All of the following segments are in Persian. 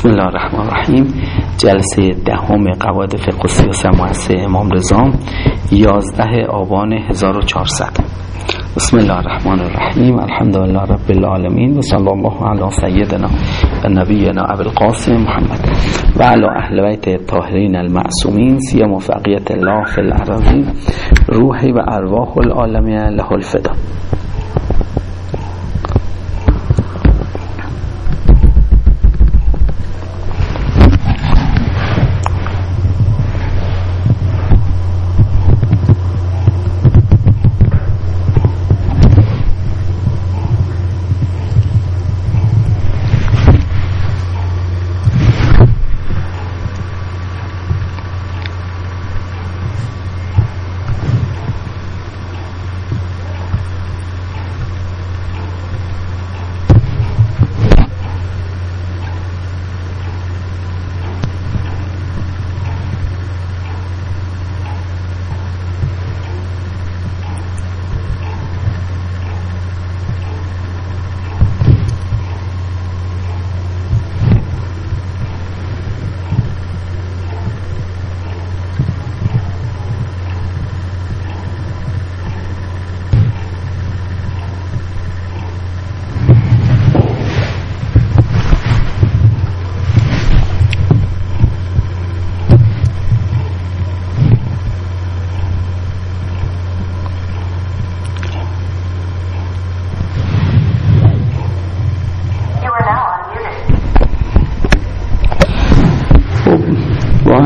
بسم الله الرحمن الرحیم. جلسه دهم قواعد فقه و سیاست مؤسسه امام رضا 11 آبان 1400 بسم الله الرحمن الرحیم. الحمد لله رب العالمین و صلی الله علی سیدنا و نبینا ابو القاسم محمد و علی اهل بیت الطاهرین المعصومین سیما فقیت الله فی الارضین روحی و ارواح العالمین له الفدا.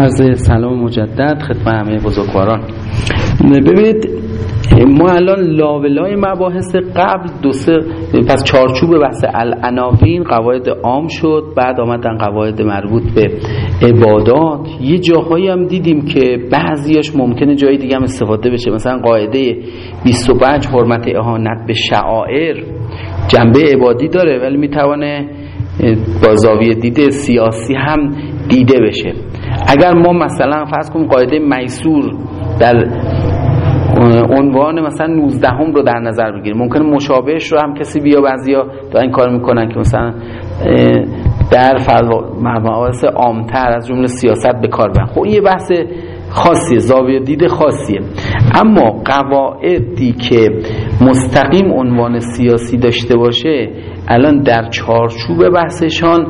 عرض سلام مجدد خدمت همه بزرگواران. ببینید ما الان لابلای مباحث قبل دو سه پس چارچوب بحث العناوین قواعد عام شد بعد آمدن قواعد مربوط به عبادات. یه جاهایی هم دیدیم که بعضیاش ممکنه جای دیگه هم استفاده بشه. مثلا قاعده 25 حرمت اهانت به شعائر. جنبه عبادی داره ولی می‌توانه با زاویه دیده سیاسی هم دیده بشه. اگر ما مثلا فرض کنیم قاعده میسور در عنوان مثلا 19 هم رو در نظر بگیریم ممکنه مشابهش رو هم کسی بیا بعضیا این کار می‌کنن که مثلا در مباحث عامتر از جمله سیاست به کار برن. خب یه بحث خاصیه زاویه دید خاصیه. اما قواعدی که مستقیم عنوان سیاسی داشته باشه الان در چارچوب بحثشان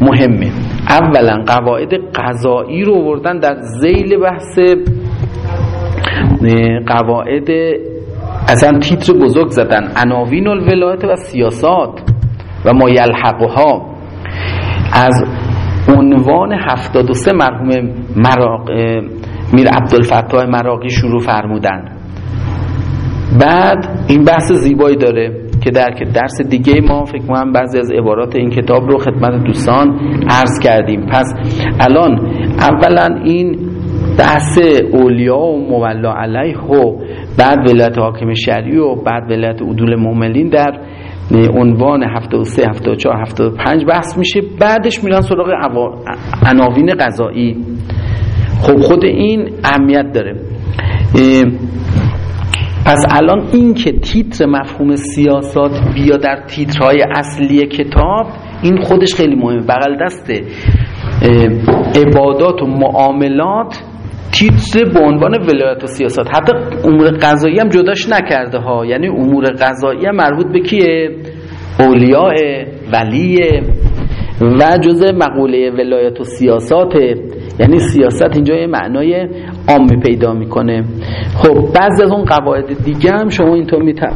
مهمه. اولا قواعد قضایی رو وردن در زیل بحث قواعد اصلا تیتر بزرگ زدن عناوین الولایت و سیاسات و ما یلحقها. از عنوان 73 مرحوم مراق میر عبدالفتاح مراقی شروع فرمودن. بعد این بحث زیبایی داره. که در درس دیگه ما فکر کنم بعضی از عبارات این کتاب رو خدمت دوستان عرض کردیم. پس الان اولا این بحث اولیا و مولا علیه و بعد ولایت حاکم شرعی و بعد ولایت عدول مؤمنین در عنوان 73 74 75 بحث میشه. بعدش میرن سراغ عناوین قضایی. خب خود این اهمیت داره. پس الان این که تیتر مفهوم سیاست بیا در تیترهای اصلی کتاب این خودش خیلی مهمه. بغل دسته عبادات و معاملات تیتر به عنوان ولایت و سیاست حتی امور قضایی هم جداش نکرده ها. یعنی امور قضایی هم مربوط به کیه؟ اولیاء ولیه و جز مقوله ولایت و سیاسات. یعنی سیاست اینجا یه معنای عامی پیدا می‌کنه. خب بعضی از اون قواعد دیگه هم شما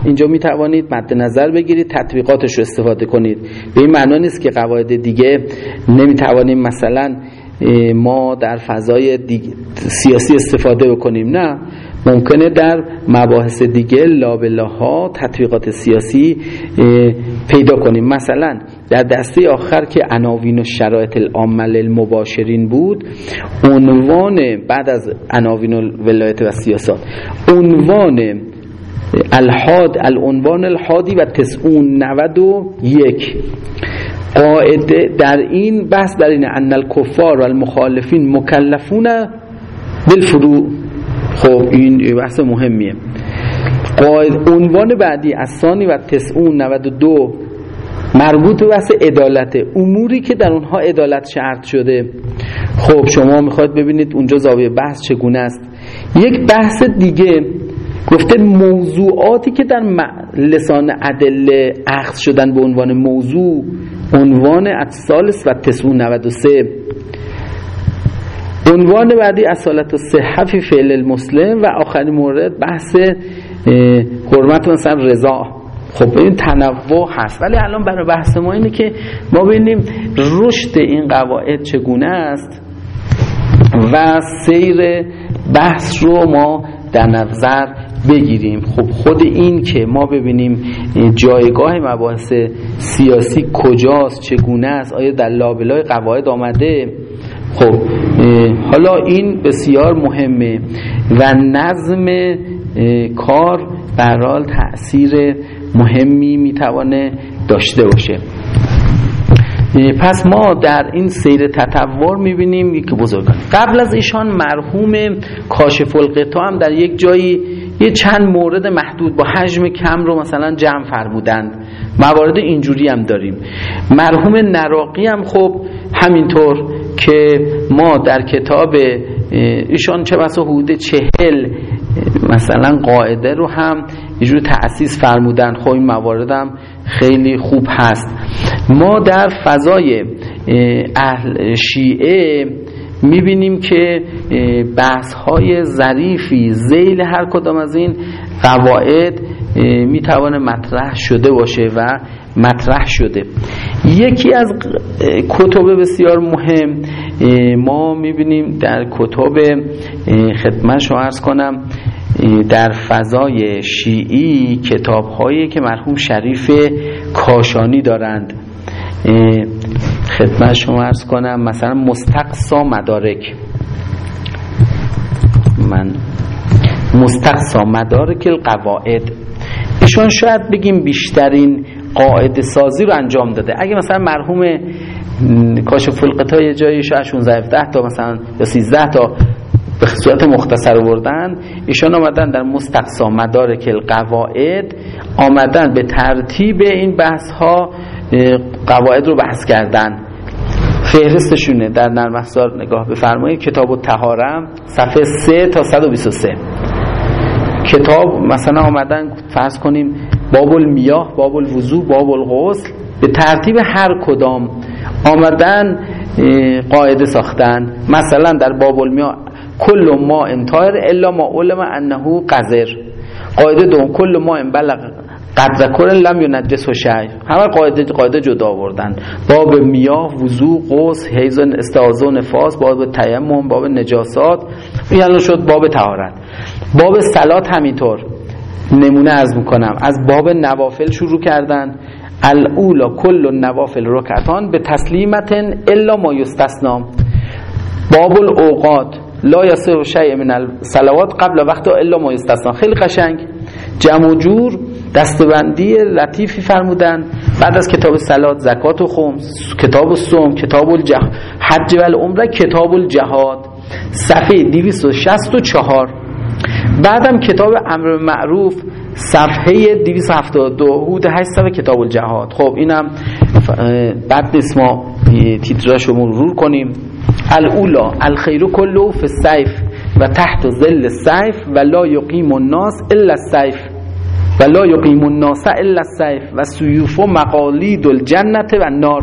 اینجا می‌توانید مد نظر بگیرید تطبیقاتش رو استفاده کنید. به این معنا نیست که قواعد دیگه نمی‌توانیم مثلا ما در فضای سیاسی استفاده بکنیم. نه. ممکنه در مباحث دیگه لابلاها تطبیقات سیاسی پیدا کنیم. مثلا در دسته آخر که عناوین و شرایط العامل المباشرین بود عنوان بعد از عناوین ولایت و سیاست عنوان الحاد العنوان الحادی و تسعون نود و یک. قاعده در این بحث در این ان الکفار و المخالفین مکلفون بالفروع. خب این بحث مهمیه. قاعد عنوان بعدی از ثانی و تسعون 92 مربوط به بحث عدالت. اموری که در اونها عدالت شرط شده. خب شما می‌خواید ببینید اونجا زاویه بحث چگونه است. یک بحث دیگه گفته موضوعاتی که در لسان ادله اخذ شدن به عنوان موضوع عنوان اتصالس و تسون 93 عنوان بعدی اصالت و صحفی فعل المسلم و آخرین مورد بحث حرمت مثلا رضا. خب این تنوع هست. ولی الان برای بحث ما اینه که ما ببینیم رشد این قواعد چگونه است و سیر بحث رو ما در نظر بگیریم. خب خود این که ما ببینیم جایگاه مباحث سیاسی کجاست چگونه است آیا در لابلای قواعد آمده؟ خب حالا این بسیار مهمه و نظم کار برال تأثیر مهمی می‌توانه داشته باشه. پس ما در این سیر تطور می‌بینیم یک بزرگان. قبل از ایشان مرحوم کاشف القطا هم در یک جایی یه چند مورد محدود با حجم کم رو مثلا جمع فرمودند. موارد اینجوری هم داریم. مرحوم نراقی هم خب همینطور که ما در کتاب ایشان چه بسا حدود چهل مثلا قاعده رو هم یه جور تأسیس فرمودن. خب این مواردم خیلی خوب هست. ما در فضای اهل شیعه می‌بینیم که بحث های ظریفی زیل هر کدام از این قواعد می‌توانه مطرح شده باشه و مطرح شده. یکی از کتب بسیار مهم ما می‌بینیم در کتب خدمت شو ارز کنم در فضای شیعی کتاب هایی که مرحوم شریف کاشانی دارند. خدمت شما ارز کنم مثلا مستقصا مدارک. من مستقصا مدارک القواعد. ایشان شاید بگیم بیشترین قاعده سازی رو انجام داده. اگه مثلا مرحوم کاشف القطا یه جایی شاید 16 17 تا مثلا یا 13 تا به صورت مختصر آوردن ایشان آمدن در مستقصا مدارک القواعد آمدن به ترتیب این بحث ها قواعد رو بحث کردن. فهرستشونه در نرم افزار نگاه بفرمایید. کتاب الطهارم صفحه 3 تا 123 کتاب مثلا آمدن فرض کنیم باب المیاه باب الوضو باب الغسل به ترتیب هر کدام آمدن قاعده ساختن. مثلا در باب المیاه کل ما انتایر الا ما علم انه قذر. قاعده دوم کل ما ان بلغ قدر کل لم ینجس و شی همه قاعده قاعده جدا آوردن. باب میاه وضو غسل حیض استعاذه و نفاس باب تیمم باب نجاسات. این شد باب طهارت. باب سلات همینطور. نمونه از می‌کنم. از باب نوافل شروع کردن. الاولا کل نوافل رکعتان به تسلیمت الا ما یستثنا. باب الاوقات لا یصح شیء من الصلوات قبل وقت الا ما یستثنا. خیلی قشنگ. جمع جور. دستبندی لطیفی فرمودن بعد از کتاب سلات زکات و خمس کتاب الصوم کتاب الجه حج و العمره کتاب الجهاد. صفحه 264 بعدم کتاب امر معروف صفحه 272 حدود 8 صفحه کتاب الجهاد. خب اینم بعد نیست ما تیتراش رو مرور کنیم. الاولا الخیر کلو فی السیف و تحت ظل السیف و لا یقیم الناس الا السیف. و لا یقیم الناس الا السیف و سیوف و مقالید الجنت و نار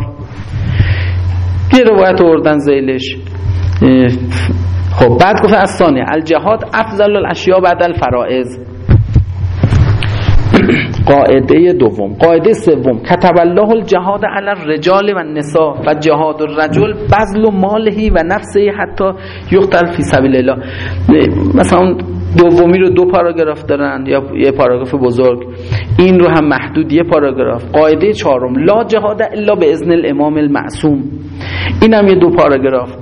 یه روایت اردن زیلش. خب بعد گفت از ثانیه الجهاد افضل الاشیاء بعد الفرائض. قاعده دوم. قاعده سوم. کتب الله الجهاد علی الرجال و النساء و جهاد الرجل بذل مالهی و نفسه حتی یقتل فی سبیل الله. مثلا دومی رو دو پاراگراف دارن یا یه پاراگراف بزرگ. این رو هم محدود یه پاراگراف. قاعده چهارم لا جهاد الا به اذن الامام المعصوم. این هم یه دو پاراگراف.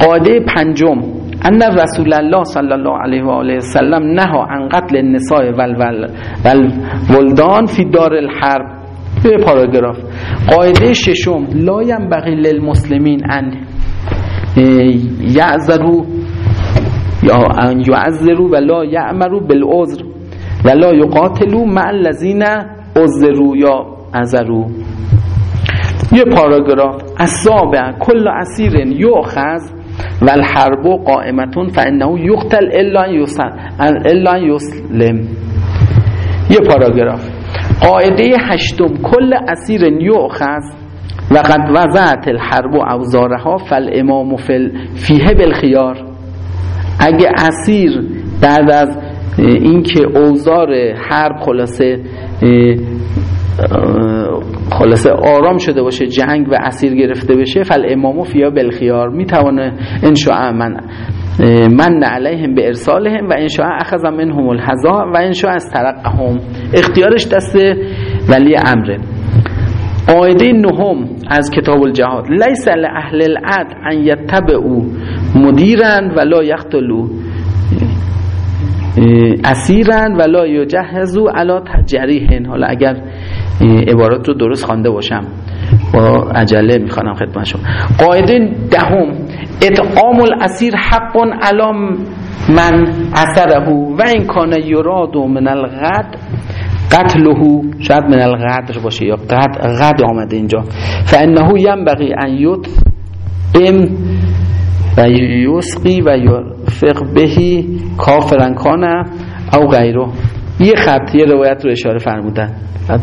قاعده پنجم ان رسول الله صلی الله علیه و آله وسلم نها عن قتل النساء والولدان فی دار الحرب. یه پاراگراف. قاعده ششم لا ينبغي للمسلمین ان یعذروا یا ان یعذروا ولا یعمروا بالعذر ولا یقاتلوا مع الذین عذروا یا عذروا. یه پاراگراف. اصابع کل اسیر یؤخذ و الحرب قائمتون فانه یقتل الا ان یسلم. یه پاراگراف. قاعده هشتم. کل اسیر یؤخذ و قد وضعت الحرب و اوزارها فالامام فیه بالخیار. اگه اسیر بعد از اینکه اوزار حرب خلاصه خلاصه آرام شده باشه جنگ و اسیر گرفته بشه فل امامو فیا بالخیار می‌توانه انشاء من من علیهم به ارسالهم و انشاء اخذ منهم الحذا و انشاء از ترقهم اختیارش دست ولی امره. قاعده نهم از کتاب الجهاد. لیس اهل العد ان یتبعوا مدیرن ولا یقتلوا اسیرن ولا یجهزوا علی تجریهن حالا اگر عبارات رو درست خوانده باشم با عجله می‌خوانم خدمت شما قاعده دهم اطعام الاسیر حق علام من اثره و این کان یراد من الغد قتله شاید من الغدر باشه یا قد غد آمده اینجا. فانه ینبغی ان ام و یسقی و یفق بهی کافرن کانه او غیره. یه خط یه روایت رو اشاره فرمودن.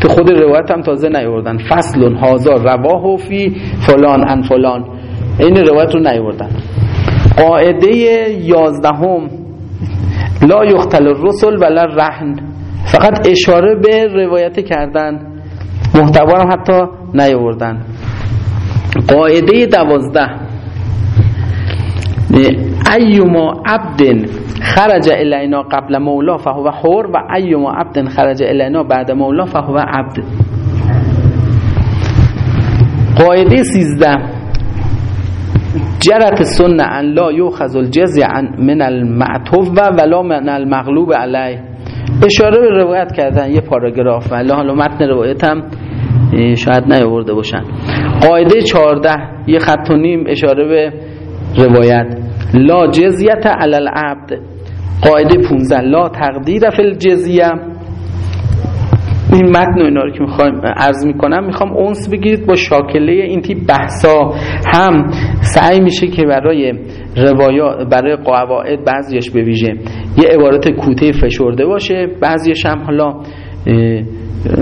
تو خود روایت هم تازه نیوردن فصل هازار رواه فی فلان ان فلان. این روایت رو نیوردن قاعده یازدهم. لا یختل الرسل ولا رهن فقط اشاره به روایت کردن. محتوا هم حتی نیوردن قاعده دوازده. ایما عبد خرج الینا قبل مولا فهو حر و ایما عبد خرج الینا بعد مولا فهو عبد. قاعده سیزده. جرت سنه ان لا یوخذ الجزی من المعتوف و ولا من المغلوب علیه. اشاره به روایت کردن. یه پاراگراف. ولی حالا متن روایت هم شاید نیاورده باشن. قاعده چارده یه خط و نیم اشاره به روایت. لا جزیت علی العبد. قاعده 15 لا تقدیر فی الجزیه. این متن و اینا رو که می‌خوایم عرض می‌کنم می‌خوام اونس بگیرید با شاکله این تیپ بحثا هم سعی میشه که برای روایات برای قواعد بعضیش به ویژه. یه عبارت کوته فشرده باشه بعضیش هم حالا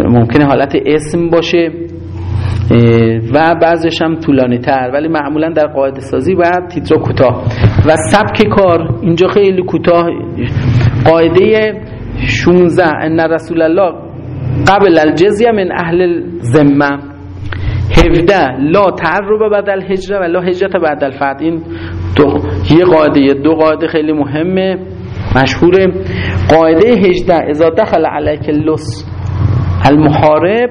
ممکنه حالت اسم باشه و بعضش هم طولانی تر. ولی معمولا در قاعده سازی باید تیترا کوتاه. و سبک کار اینجا خیلی کوتاه. قاعده 16 ان رسول الله قبل الجزیه من اهل ذمه 17 لا تعرب بعد الهجره و لا هجرت بعد الفتح. این دو یه قاعده دو قاعده خیلی مهمه مشهوره. قاعده 18 اذا دخل علیک اللص المحارب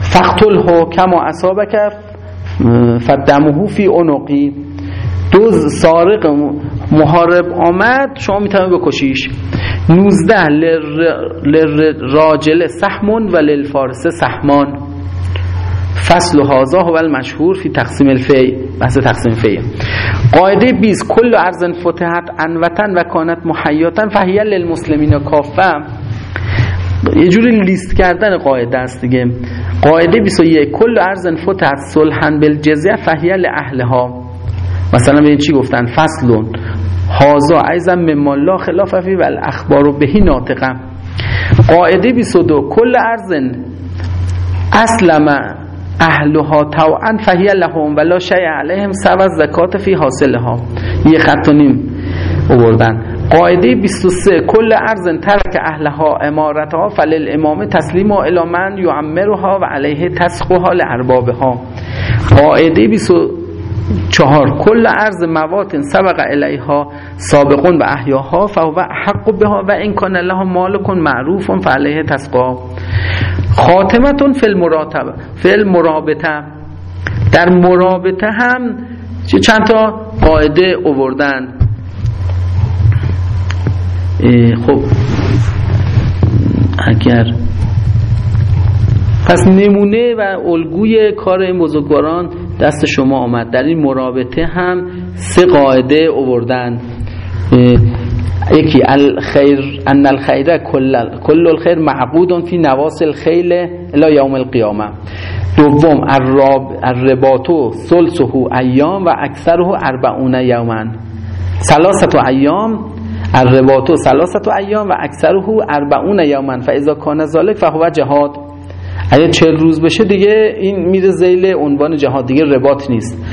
فقتله کما اصابک فدمه فی عنقی. دوز سارق محارب آمد شما می‌تونید بکشیش. 19 لراجل سحمون و للفارس سحمان فصل و هازا و المشهور فی تقسیم الفی بحث تقسیم فی قاعده 20 کل ارض فتحت انوتن و کانت محیاتن فهیه للمسلمین کافه. یه جوری لیست کردن قاعده است دیگه. قاعده 21 کل ارض فتحت صلحا بالجزیه فهیه لاهلها مثلا به چی گفتن؟ فصلون هازا ایزم مما لا خلاف فی و الاخبار بهی ناطقه. قاعده 22 کل ارض اسلم اهلها توعا فهی لهم ولا شیء علیهم سوى زکات فی حاصلها. یه خط و نیم آوردن. قاعده 23 کل ارض ترک اهلها امارتها فلل امام تسلیم و الامن یعمرها و علیه تسخوها لاربابها. قاعده 24 کل ارض موات سبق الیها سابقون و احیاها فهو حق بها و این کان الله مالکن معروف فعلیه تسقا. خاتمتون فی المراتبه فی المرابطه. در مرابطه هم چند تا قاعده اووردن خب اگر پس نمونه و الگوی کار بزرگواران دست شما آمد. در این مرابطه هم سه قاعده اووردن یکی الخیر ان الخیر کل کل الخیر معقود فی نواس الخیل الى یوم القیامه. دوم الرباطو سلسه ایام و اکثره اربعون یومن سلاست ایام الرباطو سلاست ایام و اکثره اربعون یومن فاذا کان ذلك فهو جهاد. اگه چهل روز بشه دیگه این میره زیل عنوان جهاد دیگه رباط نیست.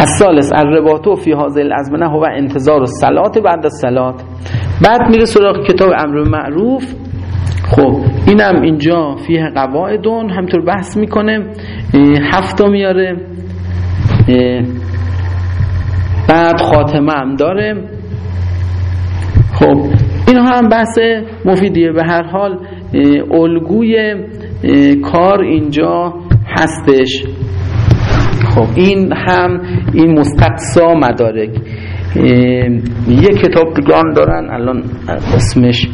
الثالث الرباطو فی حاضر الازمنه هو انتظار الصلاه بعد الصلاه بعد میره سراغ کتاب امر معروف. خب اینم اینجا فیه قواعدون همطور بحث می‌کنه. هفتا میاره. بعد خاتمه هم داره. خب اینها هم بحث مفیدیه. به هر حال الگوی کار اینجا هستش. خب این هم این مستقصا مدارک. یه کتاب دیگه دارن الان اسمش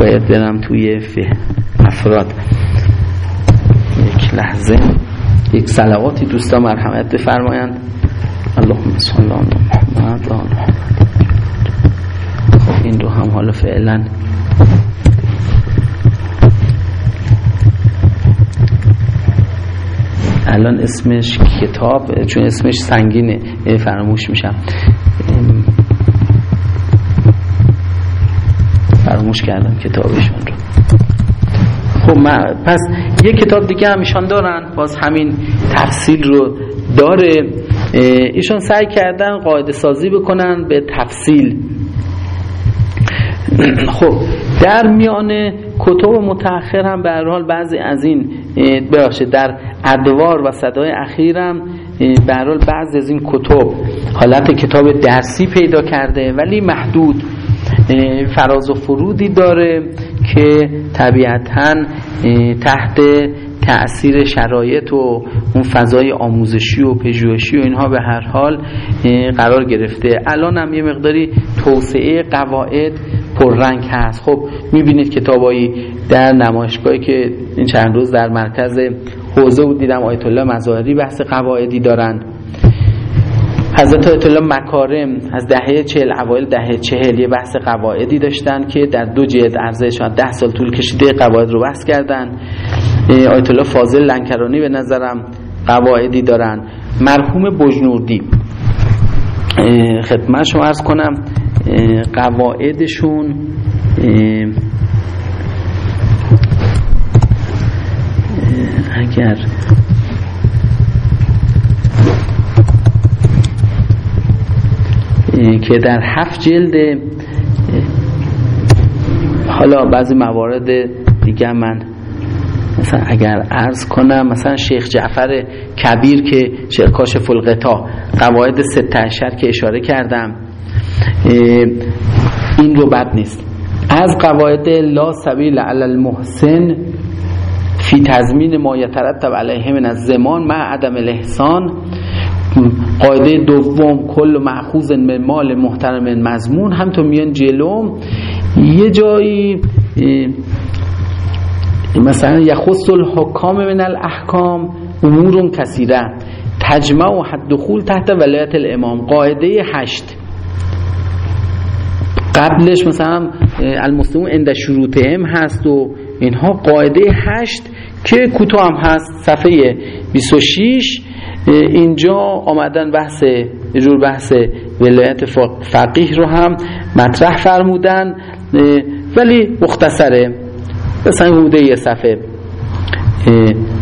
باید برم توی افراد. یک لحظه. یک سلواتی دوستا مرحمت بفرمایند. اللهم علی محمد. خب این رو هم حالا فعلا الان اسمش کتاب چون اسمش سنگینه فراموش میشم. فراموش کردم کتابشون رو. خب پس یه کتاب دیگه هم ایشان دارن باز همین تفصیل رو داره. ایشان سعی کردن قاعده سازی بکنن به تفصیل. خب در میان کتب متأخر هم به حال بعضی از این ببخشید در ادوار و صدای اخیرم به حال بعضی از این کتب حالت کتاب درسی پیدا کرده ولی محدود فراز و فرودی داره که طبیعتا تحت تأثیر شرایط و اون فضای آموزشی و پژوهشی و اینها به هر حال قرار گرفته. الان هم یه مقداری توسعه قواعد پررنگ هست. خب می‌بینید کتابایی در نمایشگاهی که این چند روز در مرکز حوزه بود دیدم آیت الله مظاهری بحث قواعدی دارن حضرت آیت الله مکارم از دهه چهل اوایل دهه چهل یه بحث قواعدی داشتن که در دو جلد شاید ده سال طول کشیده قواعد رو بحث کردن. آیت الله فاضل لنکرانی به نظرم قواعدی دارن. مرحوم بجنوردی. خدمت شما ارز کنم قواعدشون اگر که در هفت جلد حالا بعضی موارد دیگه من مثلا اگر عرض کنم مثلا شیخ جعفر کبیر که شیخ کاشف القطا قواعد ستشر که اشاره کردم این رو بد نیست. از قواعد لا سبیل علی المحسن فی تضمین ما یترتب علیه من از زمان مع عدم الاحسان قاعده دوم کل معخوز مال محترم مضمون. هم تو میان جلوم یه جایی مثلا یخص الحکام من الاحکام امور کثیره. تجمع و حد دخول تحت ولایت الامام. قاعده هشت. قبلش مثلا المسلمون اند شروطهم هست و اینها. قاعده هشت که کوتاه هم هست صفحه 26 اینجا آمدن بحث جور بحث ولایت فقیه رو هم مطرح فرمودن ولی مختصره. مثلا حدوده یه صفحه.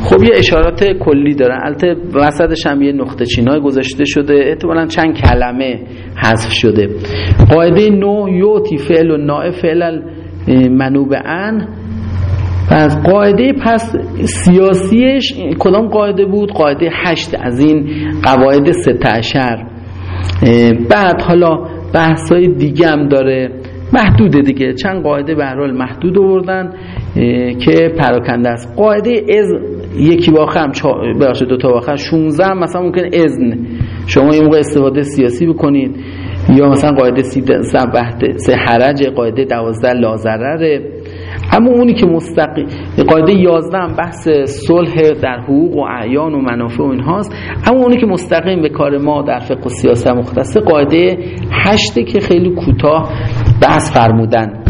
خب یه اشارات کلی دارن. البته وسطش هم یه نقطه چینای گذاشته شده. احتمالا چند کلمه حذف شده. قاعده نو یوتی فعل و نائب فعل منوبعن پس قاعده پس سیاسیش کدام قاعده بود؟ قاعده هشت از این قواعد ستعشر بعد حالا بحثای دیگه هم داره. محدوده دیگه. چند قاعده به حال محدود آوردن که پراکنده است. قاعده از یکی باخه هم ببخشید دو تا باخه 16 مثلا ممکن اذن. شما یه موقع استفاده سیاسی بکنید. یا مثلا قاعده 13 سه حرج قاعده 12 لازرره. اما اونی که مستقیم قاعده 11 هم بحث صلح در حقوق و اعیان و منافع و اینهاست. اما اونی که مستقیم به کار ما در فقه و سیاست مختصه قاعده 8 که خیلی کوتاه بحث فرمودن.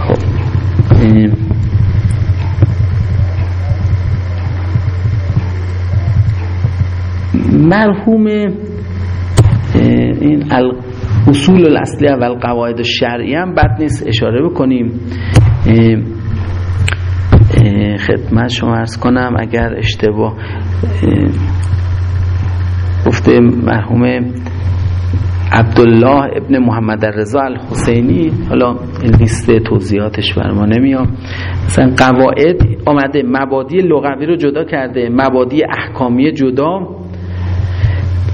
خب. مرحوم این اصول الاصلی و القواعد شرعی هم بد نیست. اشاره بکنیم. خدمت شما ارز کنم اگر اشتباه گفته مرحوم عبدالله ابن محمد رضا الحسینی حالا لیست توضیحاتش بر ما نمیام مثلا قواعد آمده مبادی لغوی رو جدا کرده مبادی احکامی جدا.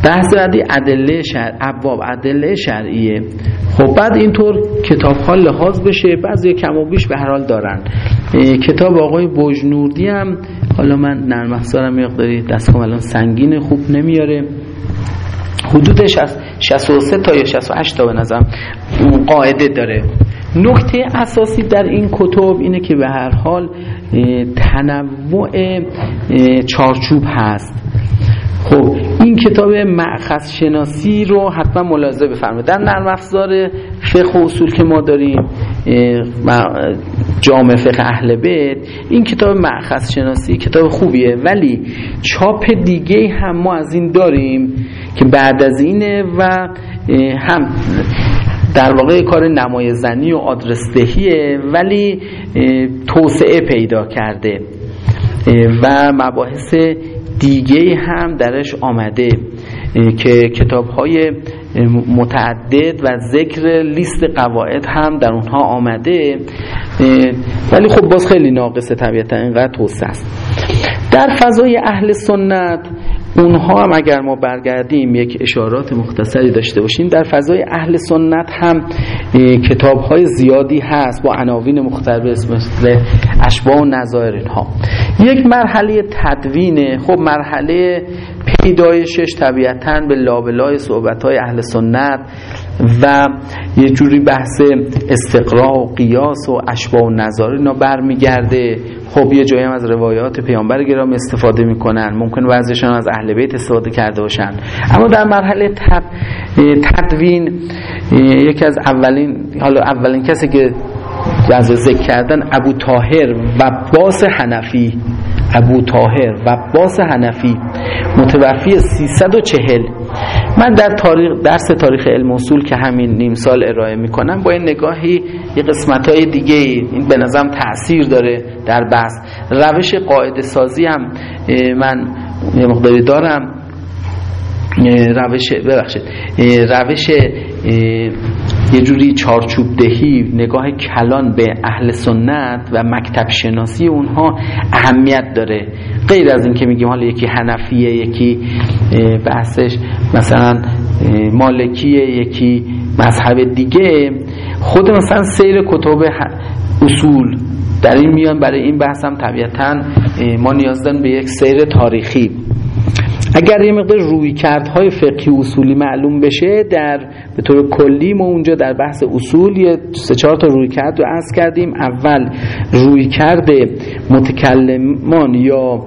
بحث بعدی ادله شرع ابواب ادله شرعیه. خب بعد اینطور کتاب ها لحاظ بشه بعضی کم و بیش به هر حال دارن. کتاب آقای بوجنوردی هم حالا من نرم افزارم مقداری دستم الان سنگین خوب نمیاره. حدودش از 63 تا یا 68 تا به نظرم قاعده داره. نکته اساسی در این کتب اینه که به هر حال تنوع چارچوب هست. خب این کتاب معخص شناسی رو حتما ملاحظه بفرمایید. در نرم افزار فقه و اصول که ما داریم جامع فقه اهل بیت این کتاب معخص شناسی کتاب خوبیه ولی چاپ دیگه هم ما از این داریم که بعد از اینه و هم در واقع کار نمایزنی و آدرسدهیه ولی توسعه پیدا کرده. و مباحث دیگه هم درش آمده که کتاب های متعدد و ذکر لیست قواعد هم در اونها آمده ولی خب باز خیلی ناقصه طبیعتا اینقدر توسعه است. در فضای اهل سنت اونها هم اگر ما برگردیم یک اشارات مختصری داشته باشیم در فضای اهل سنت هم کتاب های زیادی هست با عناوین مختلف مثل اشباه و نظایر اینها. یک مرحله تدوینه. خب مرحله پیدایشش طبیعتا به لابلای صحبت های اهل سنت و یه جوری بحث استقراء و قیاس و اشباه و نظاره اینا برمیگرده. خب یه جایی هم از روایات پیامبر گرام استفاده می‌کنن. ممکن بعضیشان از اهل بیت استفاده کرده باشن. اما در مرحله تد... تدوین یکی از اولین حالا اولین کسی که از ذکر کردن ابو تاهر و باس حنفی ابو تاهر و باس حنفی متوفی 340 من در تاریخ درس تاریخ علم اصول که همین نیم سال ارائه می‌کنم با این نگاهی یه قسمت های دیگه این به نظرم تاثیر داره در بحث. روش قاعده سازی هم من یه مقداری دارم. روش ببخشید روش یه جوری چارچوب دهی نگاه کلان به اهل سنت و مکتب شناسی اونها اهمیت داره. غیر از این که میگیم حالا یکی حنفیه یکی بحثش مثلا مالکیه یکی مذهب دیگه. خود مثلا سیر کتب اصول در این میان برای این بحث هم طبیعتا ما نیاز داریم به یک سیر تاریخی. اگر یه مقدار روی کردهای فقهی اصولی معلوم بشه در به طور کلی ما اونجا در بحث اصول یه سه چهار تا روی کرد رو عرض کردیم. اول روی کرد متکلمان یا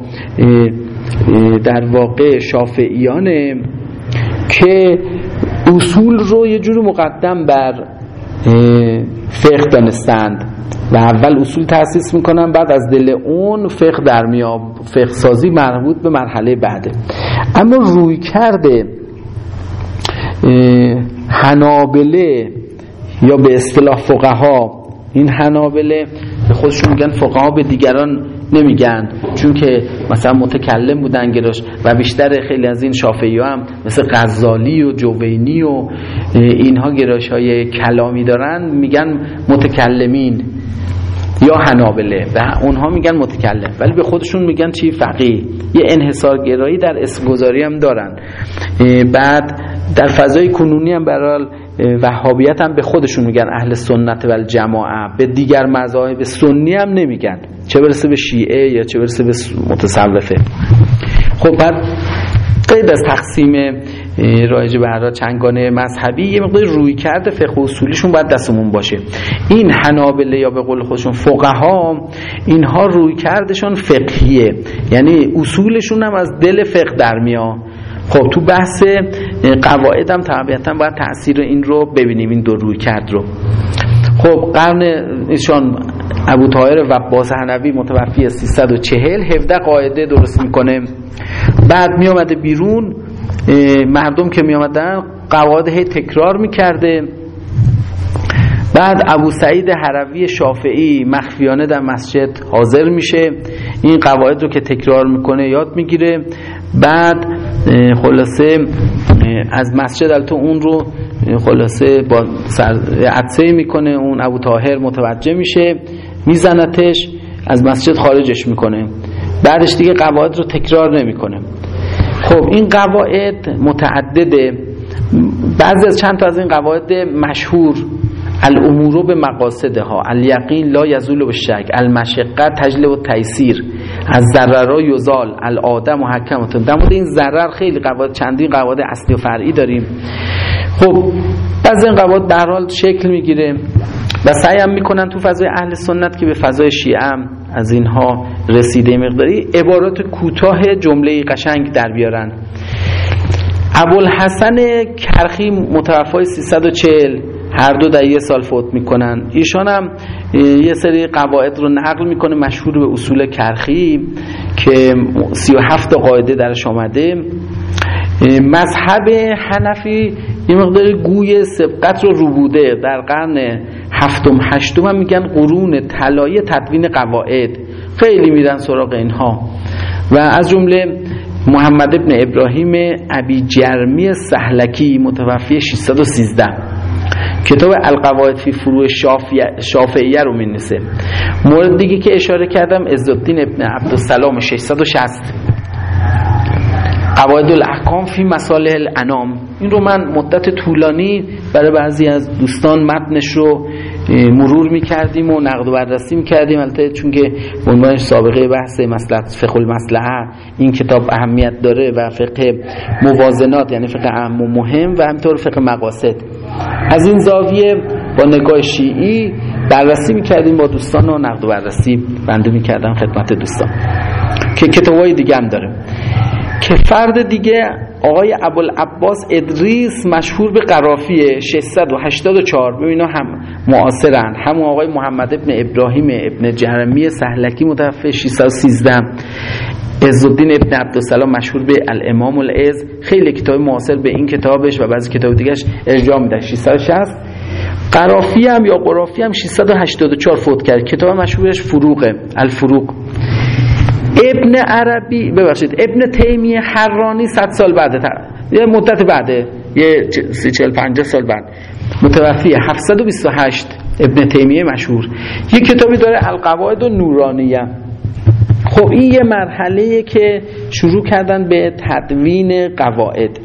در واقع شافعیانه که اصول رو یه جور مقدم بر فقه دانستند. و اول اصول تأسیس می‌کنن بعد از دل اون فقه در میاب فقه سازی مربوط به مرحله بعده. اما روی کرده هنابله یا به اصطلاح فقها این هنابله به خودشون میگن فقها به دیگران نمیگن. چون که مثلا متکلم بودن گراش و بیشتر خیلی از این شافعی هم مثل غزالی و جوینی و اینها گراش های کلامی دارن میگن متکلمین. یا حنابله. و اونها میگن متکلم. ولی به خودشون میگن چی؟ فقیه. یه انحصارگرایی در اسمگذاری هم دارن. بعد در فضای کنونی هم برال وهابیت هم به خودشون میگن اهل سنت و جماعه به دیگر مذاهب سنی هم نمیگن. چه برسه به شیعه یا چه برسه به متصوفه. خب بعد قید از تقسیم رایج به چنگانه مذهبی یه مقدار روی کرده فقه اصولیشون باید دستمون باشه. این حنابله یا به قول خودشون فقها اینها روی کردشون فقهیه. یعنی اصولشون هم از دل فقه در میاد. خب تو بحث قواعد هم طبیعتا باید تاثیر این رو ببینیم این دو روی کرد رو. خب قرن ایشان ابو طاهر و باز هنوی متوفی 340 17 قاعده درست می‌کنه. بعد می آمده بیرون مردم که می آمدن قواعد هی تکرار می‌کرده. بعد ابو سعید حروی شافعی مخفیانه در مسجد حاضر میشه. این قواعد رو که تکرار می‌کنه یاد می‌گیره. بعد خلاصه از مسجد البته اون رو خلاصه با عدسه می‌کنه اون ابو تاهر متوجه میشه میزنتش از مسجد خارجش می‌کنه. بعدش دیگه قواعد رو تکرار نمی‌کنه. خب این قواعد متعدده. بعضی از چند تا از این قواعد مشهور. الامورو به مقاصدها الیقین لا یزول به شک المشقت تجلب و تیسیر. از ضررا یزال الادم و حکمتون. در مورد این ضرر خیلی قواعد چندین قواعد اصلی و فرعی داریم. خب بعضی این قواعد در حال شکل می‌گیره و سعی هم می‌کنن تو فضای اهل سنت که به فضای شیعه هم از اینها رسیده مقداری عبارات کوتاه جمله قشنگ در بیارن. ابوالحسن کرخی متوفای 340 هر دو در یه سال فوت می‌کنن. ایشان هم یه سری قواعد رو نقل می‌کنه مشهور به اصول کرخی که 37 قاعده درش آمده. مذهب حنفی یه مقدار گوی سبقت رو رو بوده. در قرن هفتم هشتم هم میگن قرون طلایی تدوین قواعد. خیلی میرن سراغ اینها. و از جمله محمد ابن ابراهیم ابی جرمی سهلکی متوفی 613 کتاب القواعد فی فروع شافعیه رو می‌نویسه. مورد دیگه که اشاره کردم عزالدین ابن عبدالسلام 660 قواعد الاحکام فی مسائل الانام. این رو من مدت طولانی برای بعضی از دوستان متنش رو مرور می‌کردیم و نقد و بررسی می‌کردیم. البته چون که عنوانش سابقه بحث مسلحت فقه المصلحه این کتاب اهمیت داره و فقه موازنات یعنی فقه اهم و مهم و همطور فقه مقاصد. از این زاویه با نگاه شیعی بررسی می‌کردیم با دوستان و نقد و بررسی بنده می‌کردم خدمت دوستان. که کتاب های دیگه هم داره که فرد دیگه آقای ابوالعباس ادریس مشهور به قرافیه 684 ببینا هم معاصرن. هم آقای محمد ابن ابراهیم ابن جرمی سهلکی متوفی 613 عزالدین ابن عبدالسلام مشهور به الامام العز. خیلی کتاب معاصر به این کتابش و بعضی کتاب دیگهش ارجاع میده 660 قرافی هم یا قرافی هم 684 فوت کرد. کتاب مشهورش فروغه الفروغ. ابن عربی ببخشید ابن تیمیه حرانی 100 سال بعد یه مدت بعده یه 40 50 سال بعد. متوفی 728 ابن تیمیه مشهور. یه کتابی داره القواعد و نورانیه. خب این یه مرحله که شروع کردن به تدوین قواعد.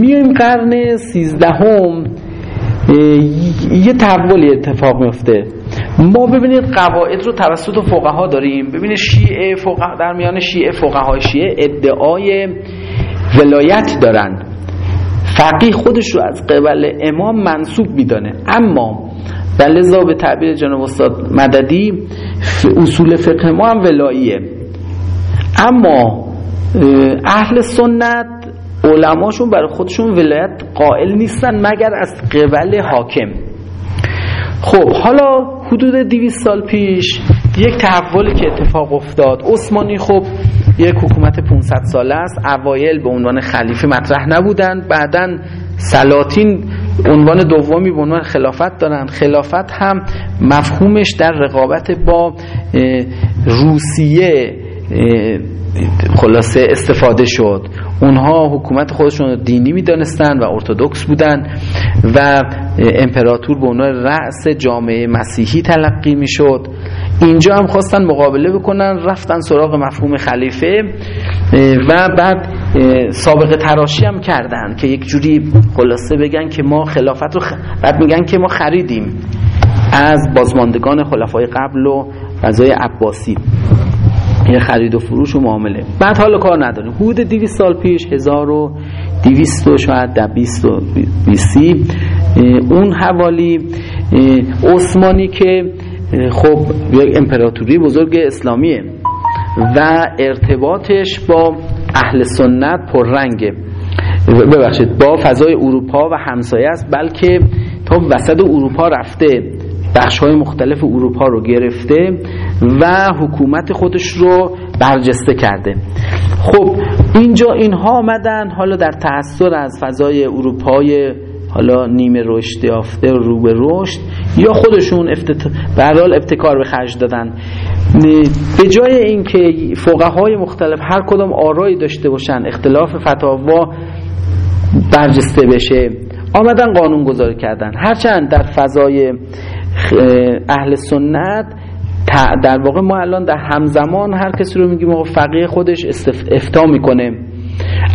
میایم قرن سیزدهم یه تحولی اتفاق میفته ما ببینید قواعد رو توسط فقها داریم. ببینید شیعه فقه در میان شیعه فقهای شیعه ادعای ولایت دارن. فقیه خودش رو از قبل امام منصوب میدانه. اما و به تعبیر جناب استاد مددی اصول فقه ما هم ولاییه. اما اهل سنت علماشون برای خودشون ولایت قائل نیستن مگر از قبل حاکم. خب حالا حدود 200 سال پیش یک تحولی که اتفاق افتاد. عثمانی خب یک حکومت 500 ساله است. اوایل به عنوان خلیفه مطرح نبودند. بعدا سلاطین عنوان دومی به عنوان خلافت دارن خلافت هم مفهومش در رقابت با روسیه خلاصه استفاده شد. اونها حکومت خودشون رو دینی می‌دانستن و ارتودکس بودن و امپراتور به عنوان رأس جامعه مسیحی تلقی می‌شد. اینجا هم خواستن مقابله بکنن رفتن سراغ مفهوم خلیفه و بعد سابقه تراشی هم کردن که یک جوری خلاصه بگن که ما خلافت رو خ... بعد میگن که ما خریدیم از بازماندگان خلفای قبل و غذای عباسی. یه خرید و فروش و معامله. بعد حالا کار نداریم. حدود 200 سال پیش 1200 شاید در 20 بیسی اون حوالی عثمانی که خب یک امپراتوری بزرگ اسلامیه و ارتباطش با اهل سنت پررنگه. ببخشید با فضای اروپا و همسایه است بلکه تا وسط اروپا رفته. بخش های مختلف اروپا رو گرفته و حکومت خودش رو برجسته کرده. خب اینجا اینها آمدن. حالا در تأثیر از فضای اروپای حالا نیمه رشد یافته رو به رشد یا خودشون افتت... به ابتکار به خرج دادن. به جای اینکه های مختلف هر کدام آرایی داشته باشن اختلاف فتاوا برجسته بشه آمدن قانون گذاری کردن. هرچند در فضای اهل سنت در واقع ما الان در همزمان هر کسی رو میگیم فقیه خودش افتاع می‌کنه.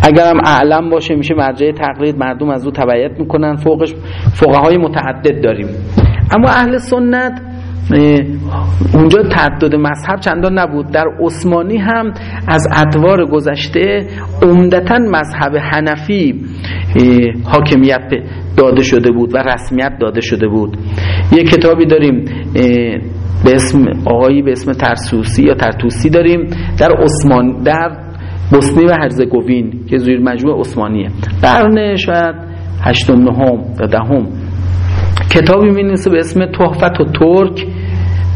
اگرم اعلم باشه میشه مرجع تقلید مردم از او تبعیت می‌کنن. فوقش فقه های متعدد داریم. اما اهل سنت اونجا تعدد مذهب چندان نبود. در عثمانی هم از ادوار گذشته عمدتا مذهب حنفی حاکمیت داده شده بود و رسمیت داده شده بود. یه کتابی داریم به اسم آقایی به اسم ترسوسی یا ترتوسی داریم در عثمان در بوسنی و هرزگوین که زیر مجموع عثمانیه. قرن شاید هشتم نهم و دهم. کتابی می به اسم تحفت و ترک.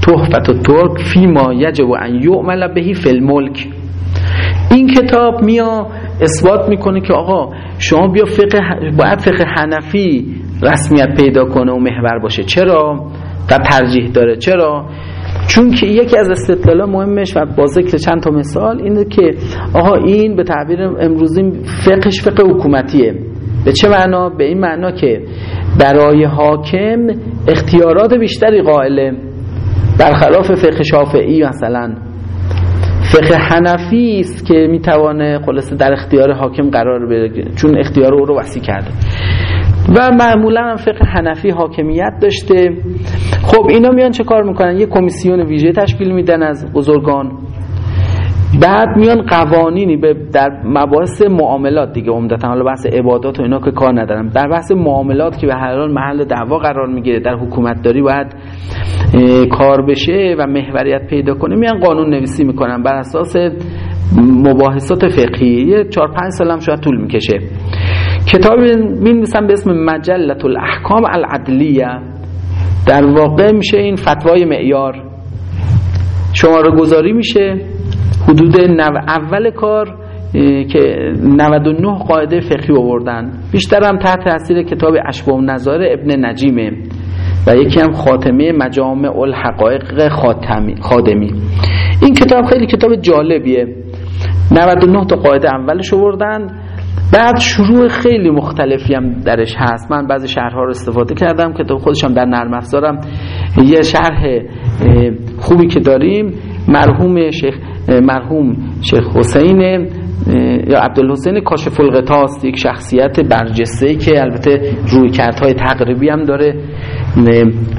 تحفت و ترک فی ما یجب ان یعمل بهی فی الملک. این کتاب میا اثبات می‌کنه که آقا شما بیا فقه باید فقه حنفی رسمیت پیدا کنه و محور باشه. چرا؟ و ترجیح داره. چرا؟ چون که یکی از استدلال مهمش و با ذکر چند تا مثال اینه که آقا این به تعبیر امروزی فقهش فقه حکومتیه. به چه معنا؟ به این معنا که برای حاکم اختیارات بیشتری قائله. برخلاف فقه شافعی مثلا. فقه حنفی است که می‌توانه خلاصه در اختیار حاکم قرار بگیره چون اختیار او رو وسیع کرده. و معمولا هم فقه حنفی حاکمیت داشته. خب اینا میان چه کار می‌کنن؟ یه کمیسیون ویژه تشکیل میدن از بزرگان. بعد میان قوانینی به در مباحث معاملات دیگه عمدتا حالا بحث عبادات و اینا که کار ندارم در بحث معاملات که به هر حال محل دعوا قرار می‌گیره در حکومت داری باید کار بشه و محوریت پیدا کنه میان قانون نویسی می‌کنن. بر اساس مباحثات فقهی چهار پنج سال هم شاید طول می‌کشه. کتاب می به اسم مجلت الاحکام العدلیه. در واقع میشه این فتوای معیار. شماره گذاری میشه. حدود نو اول کار که 99 قاعده فقهی آوردن. بیشتر هم تحت تاثیر کتاب اشباه نظار ابن نجیمه و یکی هم خاتمه مجامع الحقایق خادمی. این کتاب خیلی کتاب جالبیه. 99 تا قاعده اولش آوردن. بعد شروع خیلی مختلفی هم درش هست. من بعضی شهرها رو استفاده کردم. کتاب خودشم در نرم افزارم. یه شرح خوبی که داریم. مرحوم شیخ مرحوم شیخ حسین یا عبدالحسین کاشف الغطاست یک شخصیت برجسته که البته روی کردهای تقریبی هم داره.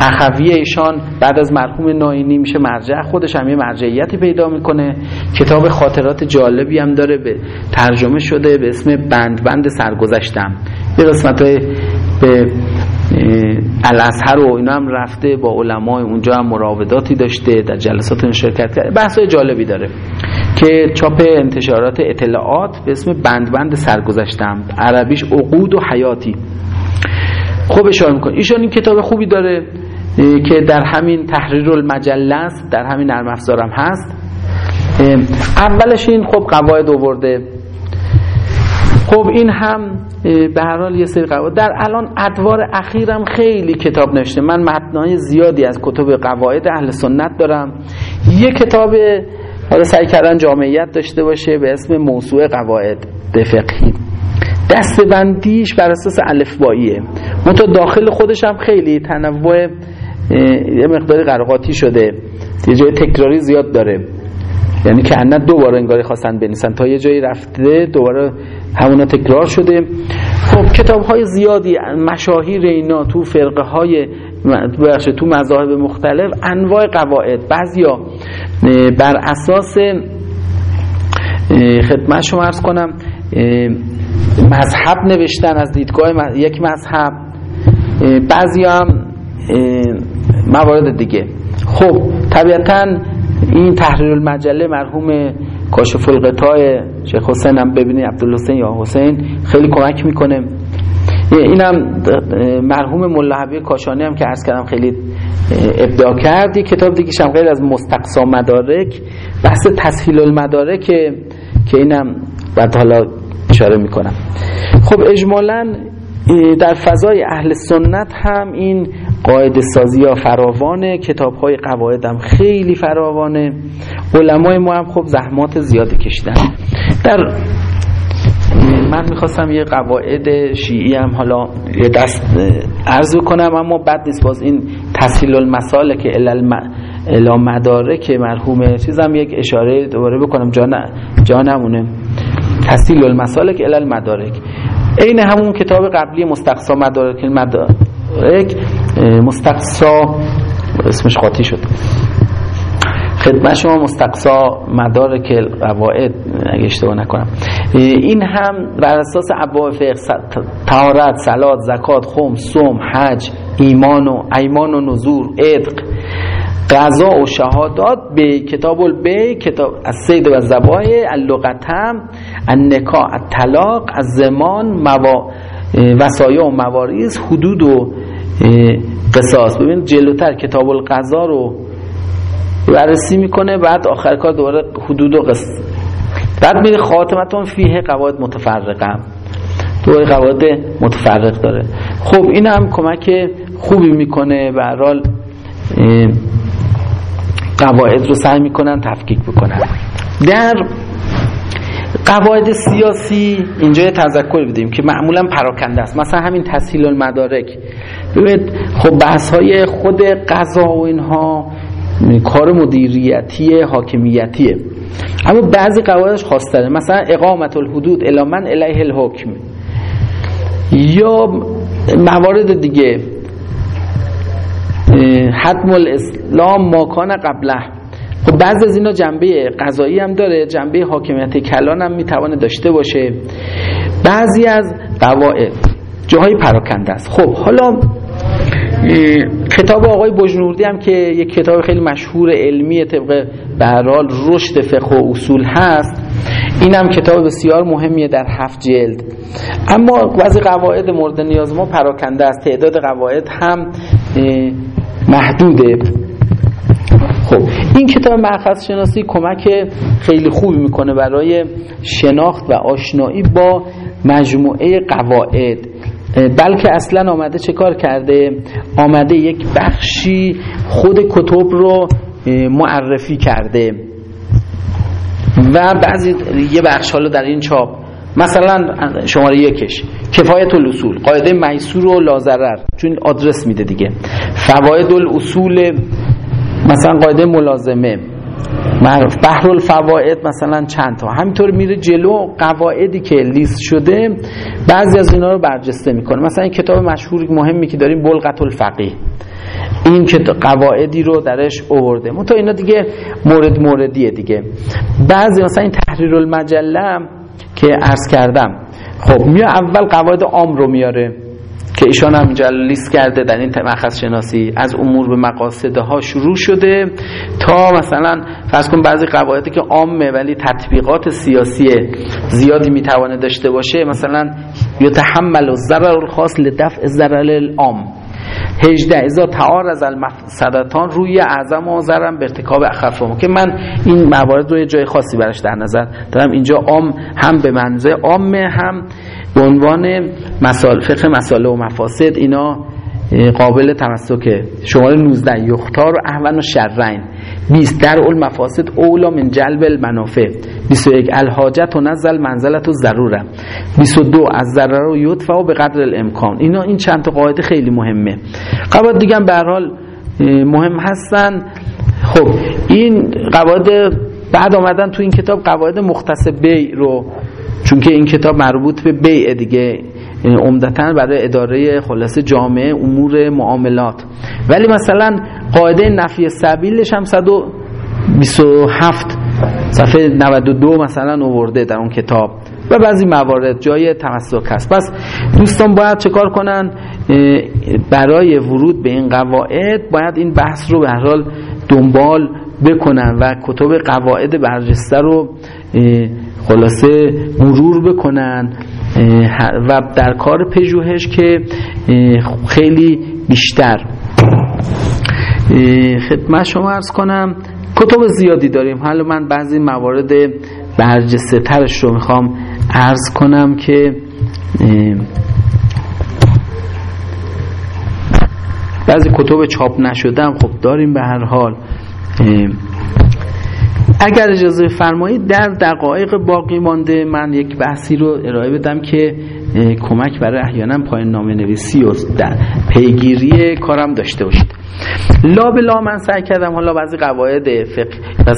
اخوی ایشان بعد از مرحوم ناینی میشه مرجع خودش هم یه مرجعیتی پیدا می‌کنه. کتاب خاطرات جالبی هم داره به ترجمه شده به اسم بند بند سرگذشتم. یه قسمت به الازهر و اینا هم رفته با علمای اونجا هم مراوداتی داشته در جلسات شرکت کرده. بحث جالبی داره که چاپ انتشارات اطلاعات به اسم بند بند سرگذشتم عربیش عقود و حیاتی. خوب اشاره می‌کنه. ایشان این کتاب خوبی داره که در همین تحریر المجله است در همین نرم افزارم هست. اولش این خب قواعد آورده. خب این هم به هر حال یه سری قواعد در الان ادوار اخیرم خیلی کتاب نوشته. من متنای زیادی از کتب قواعد اهل سنت دارم. یه کتاب حالا سعی کردن جامعیت داشته باشه به اسم موسوعه قواعد فقهی. دستبندیش بر اساس الفباییه. منتها داخل خودش هم خیلی تنوع یه مقداری قرقاتی شده. یه جای تکراری زیاد داره. یعنی که دو دوباره انگاری خواستن بنویسن. تا یه جایی رفته دوباره همونا تکرار شده. خب کتاب های زیادی مشاهیر اینا تو فرقه های تو مذاهب مختلف انواع قواعد. بعضیا بر اساس خدمت شما ارز کنم مذهب نوشتن از دیدگاه یک مذهب. بعضی هم موارد دیگه. خب طبیعتا این تحریر المجله مرحوم کاشف القطاع شیخ حسین هم ببینید عبدالحسین یا حسین خیلی کمک می‌کنه. اینم مرحوم ملا کاشانی هم که عرض کردم خیلی ابداع کرد. کتاب دیگه هم غیر از مستقصا مدارک بحث تسهیل المدارک که اینم بعد حالا اشاره می‌کنم. خب اجمالا در فضای اهل سنت هم این قاعده سازی ها فراوانه کتاب های قواعد هم خیلی فراوانه. علمای ما هم خب زحمات زیادی کشیدن. در من می‌خواستم یه قواعد شیعی هم حالا یه دست عرض کنم اما بعد نیست. باز این تسهیل المساله که الا مداره که مرحوم چیزم یک اشاره دوباره بکنم جا, جا نمونه تسهیل که الا مدارک. این همون کتاب قبلی مستقصا مدارک المدارک مستقصا اسمش قاطی شد. خدمت شما مستقصا مدارک قواعد اگه اشتباه نکنم. این هم بر اساس ابواب فقه طهارت صلات زکات خم سوم حج ایمان و ایمان و نذور عتق قضا و شهادات به کتاب البی کتاب از سید و زبای اللغتم النکاح الطلاق از زمان موا وسایع و مواریز حدود و قصاص. ببین جلوتر کتاب القضا رو بررسی می‌کنه بعد آخر کار دوباره حدود و قصاص بعد میره خاتمتون فیه قواعد متفرقه. دوباره قواعد متفرق داره. خب این هم کمک خوبی می‌کنه. به حال قواعد رو سعی می‌کنن تفکیک بکنن. در قواعد سیاسی اینجا یه تذکر بدیم که معمولا پراکنده است. مثلا همین تسهیل المدارک. ببینید خب بحث های خود قضا و اینها کار مدیریتی حاکمیتیه. اما بعضی قواعدش خواستره مثلا اقامت الحدود الی من الیه الحکم. یا موارد دیگه. حتم الاسلام ماکان قبله. خب بعض از اینا جنبه قضایی هم داره. جنبه حاکمیت کلان هم می‌توانه داشته باشه. بعضی از قواعد جاهای پراکنده است. خب حالا کتاب آقای بجنوردی هم که یک کتاب خیلی مشهور علمی طبق به حال رشد فقه و اصول هست این هم کتاب بسیار مهمیه در هفت جلد. اما بعضی قواعد مورد نیاز ما پراکنده است تعداد قواعد هم محدوده. خب این کتاب محفظ شناسی کمک خیلی خوبی می‌کنه برای شناخت و آشنایی با مجموعه قواعد. بلکه اصلا آمده چه کار کرده؟ آمده یک بخشی خود کتب رو معرفی کرده. و بعضی یه بخش حالا در این چاپ مثلا شماره یکش کفایت الاصول قاعده میسور و لازرر چون آدرس میده دیگه. فواید الاصول مثلا قاعده ملازمه. معروف بحر الفواید مثلا چند تا همینطور میره جلو قواعدی که لیست شده بعضی از اینا رو برجسته می‌کنه. مثلا این کتاب مشهوری مهمی که داریم بلغت الفقیه این که قواعدی رو درش اوورده تو اینا دیگه مورد موردیه دیگه. بعضی مثلا این تحریر المجله که عرض کردم خب میاد اول قواعد عام رو میاره. که ایشان هم اینجا لیست کرده در این مخص شناسی از امور به مقاصده ها شروع شده تا مثلا فرض کن بعضی قواعدی که عامه ولی تطبیقات سیاسی زیادی می‌توانه داشته باشه مثلا یتحمل الضرر الخاص لدفع الضرر العام 18 ازا تعار از المفسدتان روی اعظم و ضرم به ارتکاب که من این موارد رو جای خاصی براش در نظر دارم. اینجا عام هم به منزه عامه هم به عنوان مسائل فقه مسائل و مفاسد اینا قابل تمسکه شماره 19 یختار و احوان و شرین. 20 در اول مفاسد اولا من جلب المنافع. 21 الحاجت و نزل منزلت و ضروره. 22 از ضرر و یدفع و به قدر الامکان. اینا این چند تا قاعده خیلی مهمه. قواعد دیگه به حال مهم هستن. خب این قواعد بعد آمدن تو این کتاب قواعد مختص بی رو چون که این کتاب مربوط به بیع دیگه. عمدتا برای اداره خلاصه جامعه امور معاملات. ولی مثلا قاعده نفی سبیلش هم 127 صفحه 92 مثلا اوورده در اون کتاب. و بعضی موارد جای تمسک هست پس دوستان باید چه کار کنن؟ برای ورود به این قواعد باید این بحث رو به هر حال دنبال بکنن و کتب قواعد برجسته رو خلاصه مرور بکنن و در کار پژوهش که خیلی بیشتر. خدمت شما ارز کنم کتب زیادی داریم. حالا من بعضی موارد برجسته ترش رو می‌خوام عرض کنم که بعضی کتب چاپ نشدم خب داریم به هر حال. اگر اجازه فرمایید در دقایق باقی مانده من یک بحثی رو ارائه بدم که کمک برای احیانا پایان نامه نویسی و در پیگیری کارم داشته باشید. لا به لا من سعی کردم حالا بعضی قواعد فقه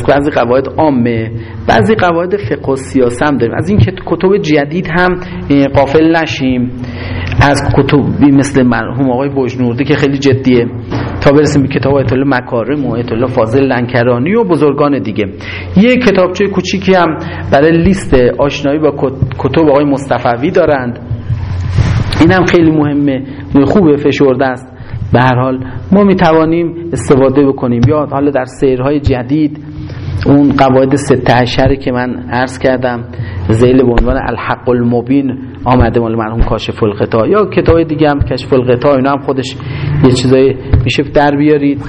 بعضی قواعد عامه بعضی قواعد فقه و سیاست هم داریم. از این کتب جدید هم قافل نشیم. از کتبی مثل مرحوم آقای بجنوردی که خیلی جدیه. تا برسیم به کتاب آیت الله مکارم و آیت الله فاضل لنکرانی و بزرگان دیگه. یه کتابچه کوچیکی هم برای لیست آشنایی با کتب آقای مصطفوی دارند. این هم خیلی مهمه. خوبه فشرده است. به هر حال ما می توانیم استفاده بکنیم. یا حالا در سیرهای جدید اون قواعد ست که من عرض کردم زیل به عنوان الحق المبین آمده مال مرحوم کاشف القطاع. یا کتاب دیگه هم کشف القطاع اینا هم خودش یه چیزای میشه در بیارید.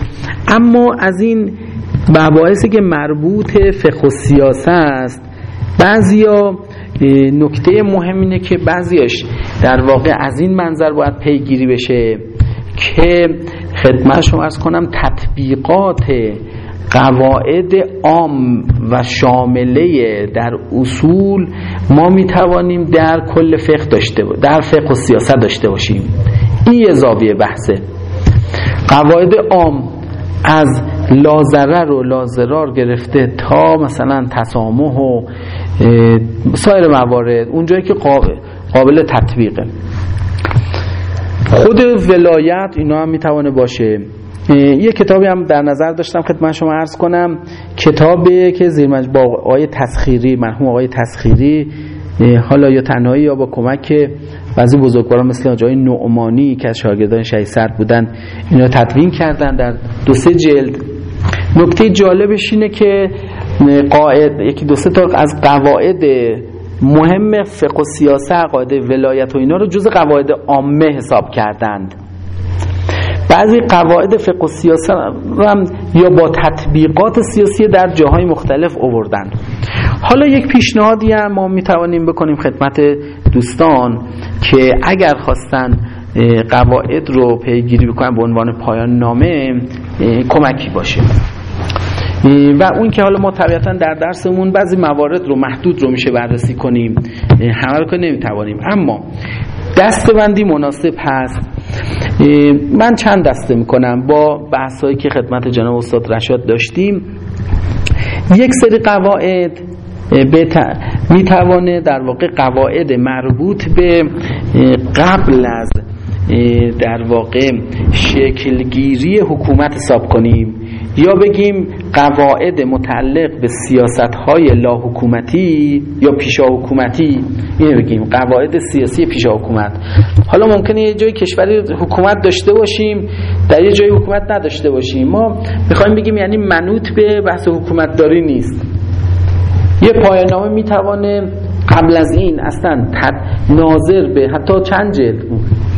اما از این مباحثی که مربوط فقه و سیاست است بعضیا نکته مهم اینه که بعضیش در واقع از این منظر باید پیگیری بشه که خدمت شما ارز کنم تطبیقات قواعد عام و شامله در اصول ما می توانیم در کل فقه داشته در فقه و سیاست داشته باشیم. این یه زاویه بحثه. قواعد عام از لازرر و لازرار گرفته تا مثلا تسامح و سایر موارد اونجایی که قابل تطبیقه. خود ولایت اینا هم می‌توانه باشه. یه کتابی هم در نظر داشتم خدمت شما عرض کنم. کتابی که زیر با آقای تسخیری مرحوم آقای تسخیری حالا یا تنهایی یا با کمک بعضی بزرگواران مثل آجای نعمانی که از شاگردان شهی بودن اینا تدوین کردن در دو سه جلد. نکته جالبش اینه که قاعد یکی دو سه تا از قواعد مهم فقه و سیاست قاعده ولایت و اینا رو جز قواعد عامه حساب کردند. بعضی قواعد فقه و سیاست هم یا با تطبیقات سیاسی در جاهای مختلف اووردن حالا یک پیشنهادی هم ما می‌توانیم بکنیم خدمت دوستان که اگر خواستن قواعد رو پیگیری بکنن به عنوان پایان نامه کمکی باشه. و اون که حالا ما طبیعتا در درسمون بعضی موارد رو محدود رو میشه بررسی کنیم. همه رو که نمی‌توانیم. اما دسته بندی مناسب هست. من چند دسته می‌کنم؟ با بحثایی که خدمت جناب استاد رشاد داشتیم. یک سری قواعد می‌توانه در واقع قواعد مربوط به قبل از در واقع شکلگیری حکومت حساب کنیم. یا بگیم قواعد متعلق به سیاست های لا حکومتی یا پیشا حکومتی اینو بگیم قواعد سیاسی پیشا حکومت. حالا ممکنه یه جای کشوری حکومت داشته باشیم در یه جای حکومت نداشته باشیم. ما می‌خوایم بگیم یعنی منوط به بحث حکومت داری نیست. یه پایان نامه می‌توانه قبل از این اصلا ناظر به حتی چند جلد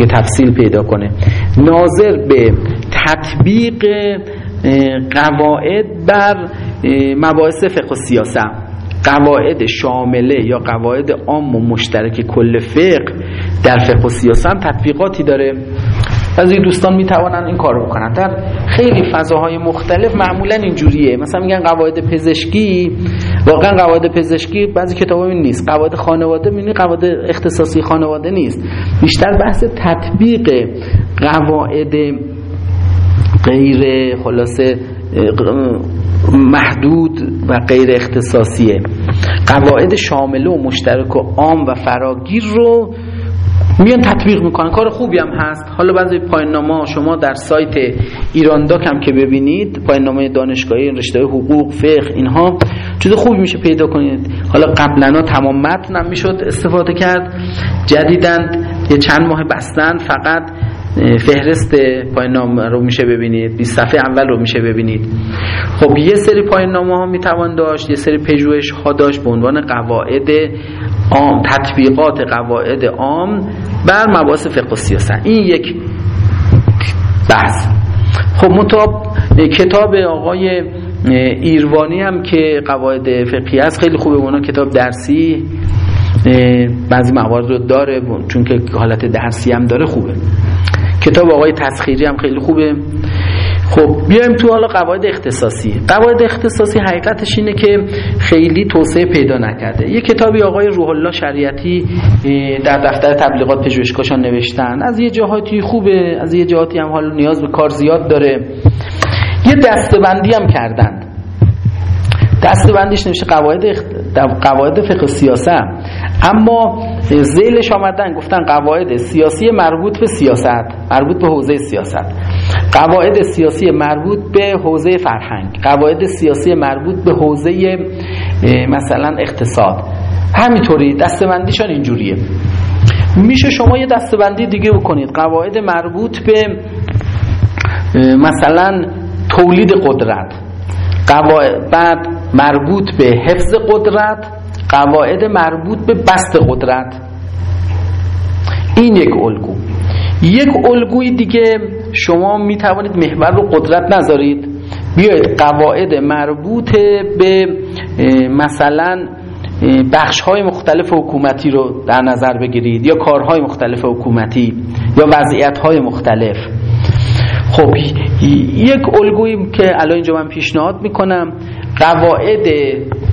یه تفصیل پیدا کنه. ناظر به تطبیق قواعد بر مباحث فقه و سیاست. قواعد شامله یا قواعد عام و مشترک کل فقه در فقه و سیاست تطبیقاتی داره. از این دوستان می‌توانن این کار بکنن. در خیلی فضاهای مختلف معمولا اینجوریه. مثلا میگن قواعد پزشکی. واقعا قواعد پزشکی بعضی کتاب این نیست. قواعد خانواده می‌بینی قواعد اختصاصی خانواده نیست. بیشتر بحث تطبیق قواعد غیر خلاصه محدود و غیر اختصاصیه. قواعد شامله و مشترک و عام و فراگیر رو میان تطبیق می‌کنن. کار خوبی هم هست. حالا بعضی پایان نامه شما در سایت ایران داک هم که ببینید پایان نامه دانشگاهی رشته حقوق فقه اینها چیز خوبی میشه پیدا کنید. حالا قبلا تمام متن هم می‌شد استفاده کرد. جدیدن یه چند ماه بستن فقط فهرست پایان نامه رو میشه ببینید. 20 صفحه اول رو میشه ببینید. خب یه سری پایان نامه ها می‌توان داشت یه سری پژوهش ها داشت به عنوان قواعد عام تطبیقات قواعد عام بر مباحث فقه و سیاست. این یک بحث. خب مطاب کتاب آقای ایروانی هم که قواعد فقهی است خیلی خوبه. اونا کتاب درسی بعضی موارد رو داره چون که حالت درسی هم داره خوبه. کتاب آقای تسخیری هم خیلی خوبه. خب بیایم تو حالا قواعد اختصاصی. قواعد اختصاصی حقیقتش اینه که خیلی توسعه پیدا نکرده. یه کتابی آقای روح الله شریعتی در دفتر تبلیغات پژوهشگاهشان نوشتن. از یه جهاتی خوبه از یه جهاتی هم حالا نیاز به کار زیاد داره. یه دستبندی هم کردن. دستبندیش نمیشه قواعد اخت... قواعد فقه سیاست. اما زیلش آمدن گفتن قواعد سیاسی مربوط به سیاست مربوط به حوزه سیاست. قواعد سیاسی مربوط به حوزه فرهنگ قواعد سیاسی مربوط به حوزه مثلا اقتصاد. همینطوری دستبندیشان اینجوریه. میشه شما یه دستبندی دیگه بکنید. قواعد مربوط به مثلا تولید قدرت. قواعد بعد مربوط به حفظ قدرت. قواعد مربوط به بست قدرت. این یک الگو. یک الگوی دیگه شما می توانید محور رو قدرت نذارید. بیاید قواعد مربوط به مثلا بخش های مختلف حکومتی رو در نظر بگیرید یا کارهای مختلف حکومتی یا وضعیت های مختلف. خب یک الگویی که الان اینجا من پیشنهاد می‌کنم قواعد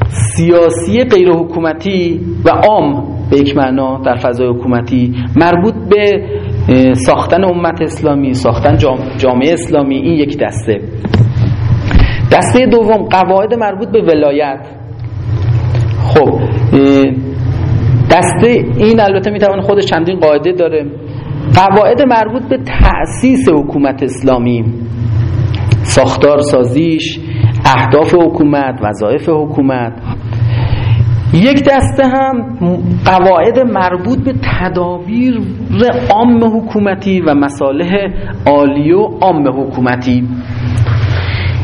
سیاسی غیر حکومتی و عام به یک معنا در فضای حکومتی مربوط به ساختن امت اسلامی ساختن جامعه اسلامی این یک دسته. دسته دوم قواعد مربوط به ولایت. خب دسته این البته می‌توان خودش چندین قاعده داره. قواعد مربوط به تأسیس حکومت اسلامی. ساختار سازیش اهداف حکومت وظایف حکومت. یک دسته هم قواعد مربوط به تدابیر عام حکومتی و مصالح عالی و عام حکومتی.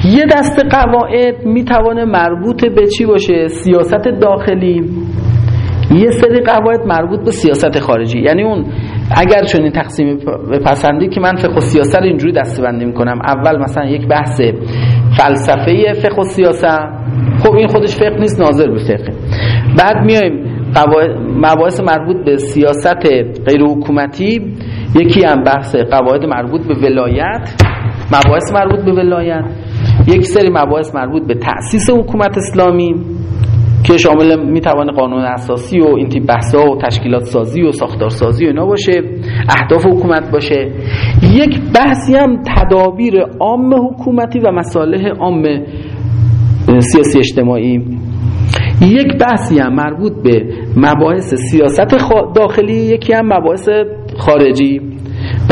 یه دسته قواعد می‌توانه مربوط به چی باشه؟ سیاست داخلی. یه سری قواعد مربوط به سیاست خارجی. یعنی اون اگر چنین تقسیم پسندی که من فقه سیاست اینجوری دستبندی می‌کنم. اول مثلا یک بحث فلسفه فقه و سیاست. خب این خودش فقه نیست ناظر به فقه. بعد میایم مباحث مربوط به سیاست غیر حکومتی یکی هم بحث قواعد مربوط به ولایت. مباحث مربوط به ولایت. یک سری مباحث مربوط به تأسیس حکومت اسلامی. که شامل می‌توانه قانون اساسی و این تیپ بحثا و تشکیلات سازی و ساختار سازی و اینا باشه اهداف حکومت باشه. یک بحثی هم تدابیر عام حکومتی و مصالح عام سیاسی اجتماعی. یک بحثی هم مربوط به مباحث سیاست داخلی یکی هم مباحث خارجی.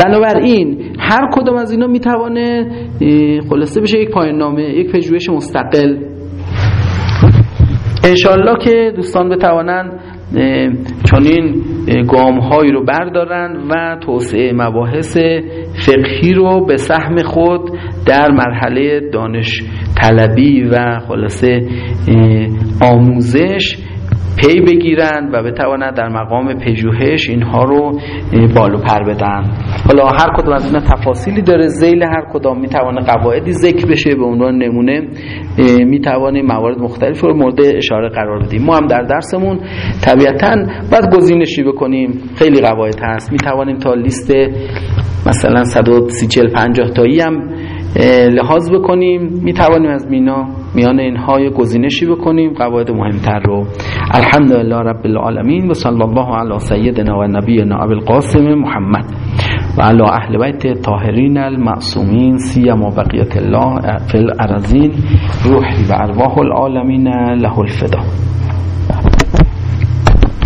بنابراین هر کدام از اینا می‌توانه خلاصه بشه یک پایان نامه یک پژوهش مستقل. انشالله که دوستان بتوانند چنین گام هایی رو بردارن و توسعه مباحث فقهی رو به سهم خود در مرحله دانش طلبی و خلاصه آموزش پی بگیرند و بتوانند در مقام پژوهش اینها رو بالو پر بدن. حالا هر کدام از اینا تفاصیلی داره. زیل هر کدام می‌توانه قواعدی ذکر بشه به عنوان نمونه می‌توانیم موارد مختلف رو مورد اشاره قرار بدیم. ما هم در درسمون طبیعتا باید گزینشی بکنیم. خیلی قواعد هست. می‌توانیم تا لیست مثلا 130 40 50 تایی هم لحاظ بکنیم می توانیم از مینا میان اینها گزینشی بکنیم. قواعد مهمتر رو الحمدلله رب العالمین و صلی الله علی سیدنا و نبینا ابو القاسم محمد و علی اهل بیت طاهرین المعصومین سیما بقیت الله فی الارضین روحی و ارواح العالمین له الفدا.